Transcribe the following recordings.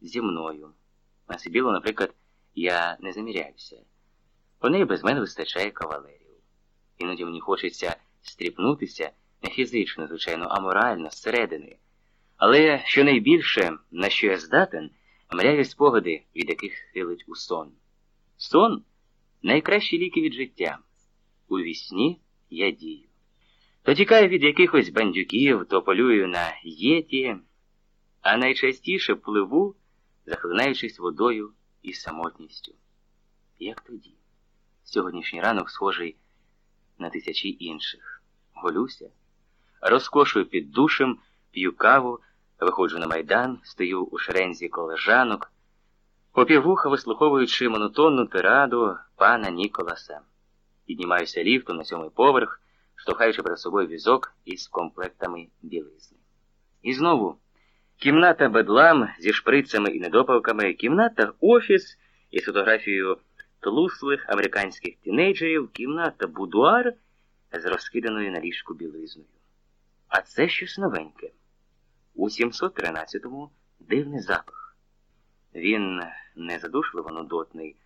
зі мною. На Сибілу, наприклад, я не заміряюся. У неї без мене вистачає кавалерів. Іноді мені хочеться стріпнутися не фізично, звичайно, а морально, зсередини. Але щонайбільше, на що я здатен, мряю спогади, від яких хилить у сон. Сон найкращі ліки від життя. У вісні я дію. То тікаю від якихось бандюків, то полюю на єті, а найчастіше пливу, захлинаючись водою і самотністю. Як тоді? Сьогоднішній ранок схожий на тисячі інших. Голюся, розкошую під душем, п'ю каву, виходжу на майдан, стою у шерензі колежанок, попівуха вислуховуючи монотонну тираду пана Ніколаса. Піднімаюся ліфтом на сьомий поверх, штовхаючи перед собою візок із комплектами білизни. І знову кімната бедлам зі шприцями і недопалками, кімната офіс із фотографією тлуслих американських тінейджерів, кімната будуар з розкиданою на ліжку білизною. А це щось новеньке. У 713-му дивний запах. Він не задушливо нудотний,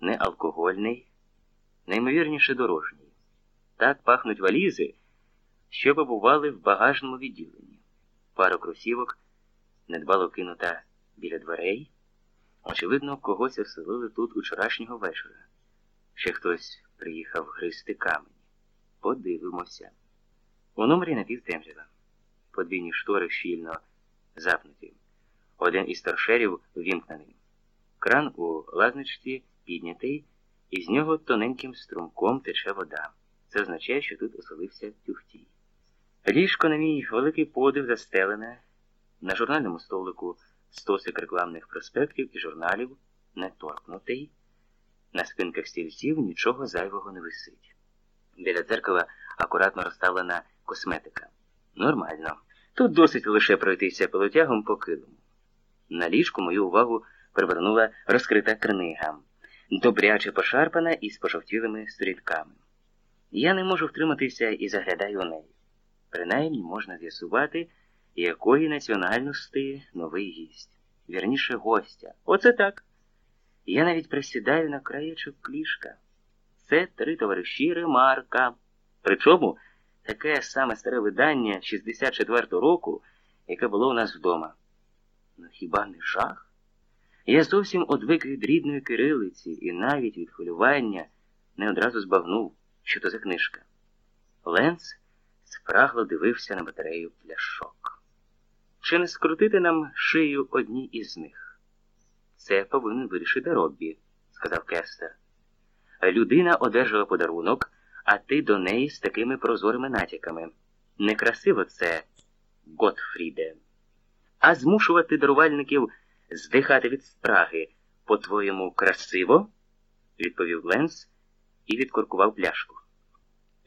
не алкогольний, неймовірніше дорожній. Так пахнуть валізи, що побували в багажному відділенні. Пару кросівок недбало кинута біля дверей. Очевидно, когось оселили тут учорашнього вечора. Ще хтось приїхав гризти камені. Подивимося. У номері напівтемрява. Подвійні штори щільно запнуті. Один із торшерів вімкнений. Кран у лазничці піднятий, і з нього тоненьким струмком тече вода. Це означає, що тут оселився тюхтій. Ліжко на мій великий подив застелене, на журнальному столику стосик рекламних проспектів і журналів не торкнутий. На спинках стільців нічого зайвого не висить. Біля дзеркала акуратно розставлена косметика. Нормально. Тут досить лише пройтися пилотягом по килому. На ліжку мою увагу привернула розкрита книга, добряче пошарпана із пожовтілими сторінками. Я не можу втриматися і заглядаю у неї. Принаймні можна з'ясувати, якої національності новий гість. Вірніше гостя. Оце так. Я навіть присідаю на краєчок ліжка. Це три товариші Ремарка. Причому таке саме старе видання 64-го року, яке було у нас вдома. Ну хіба не жах? Я зовсім одвик від рідної кирилиці і навіть від хвилювання не одразу збагнув, що то за книжка. Ленц спрагло дивився на батарею пляшок. Чи не скрутити нам шию одній із них? Це повинен вирішити Роббі, сказав Кестер. Людина одержала подарунок, а ти до неї з такими прозорими натяками. Некрасиво це, Готфріде. А змушувати дарувальників здихати від спраги, по-твоєму, красиво? відповів Ленс і відкоркував пляшку.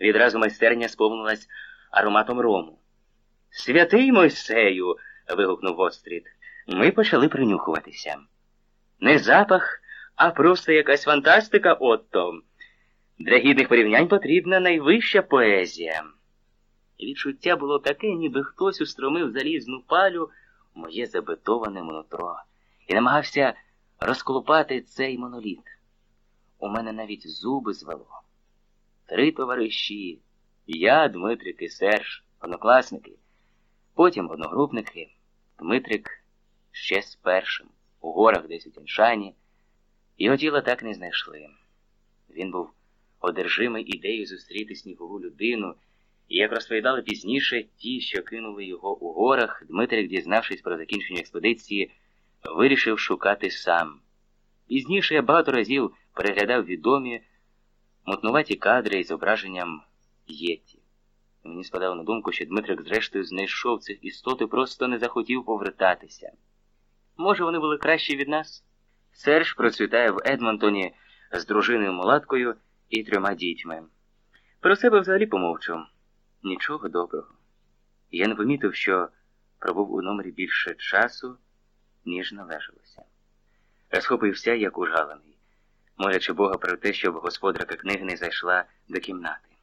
Відразу майстерня сповнилась ароматом рому. Святий Мойсею. вигукнув Вострід. Ми почали принюхуватися. Не запах, а просто якась фантастика отто. Для гідних порівнянь потрібна найвища поезія. Відчуття було таке, ніби хтось устромив залізну палю в моє забетоване нутро і намагався розколупати цей моноліт. У мене навіть зуби звело. Три товариші, я, Дмитрик і Серж, однокласники, потім одногрупники, Дмитрик ще з першим, у горах десь у Тяньшані. Його тіла так не знайшли. Він був одержимий ідеєю зустріти снігову людину, і, як розповідали пізніше, ті, що кинули його у горах, Дмитрик, дізнавшись про закінчення експедиції, вирішив шукати сам. Пізніше я багато разів переглядав відомі мутнуваті кадри із зображенням Єті. Мені спадало на думку, що Дмитрик, зрештою, знайшов цих істот і просто не захотів повертатися. Може, вони були кращі від нас? Серж процвітає в Едмонтоні з дружиною Мулаткою і трьома дітьми. Про себе взагалі помовчу. Нічого доброго. Я не помітив, що пробув у номері більше часу, ніж належалося. Розхопився, як ужалений, молячи Бога про те, щоб господарка книги не зайшла до кімнати.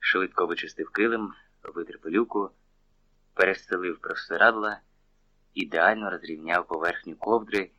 Швидко вичистив килим, витер пилюку, перестелив простирадла ідеально розрівняв поверхню ковдри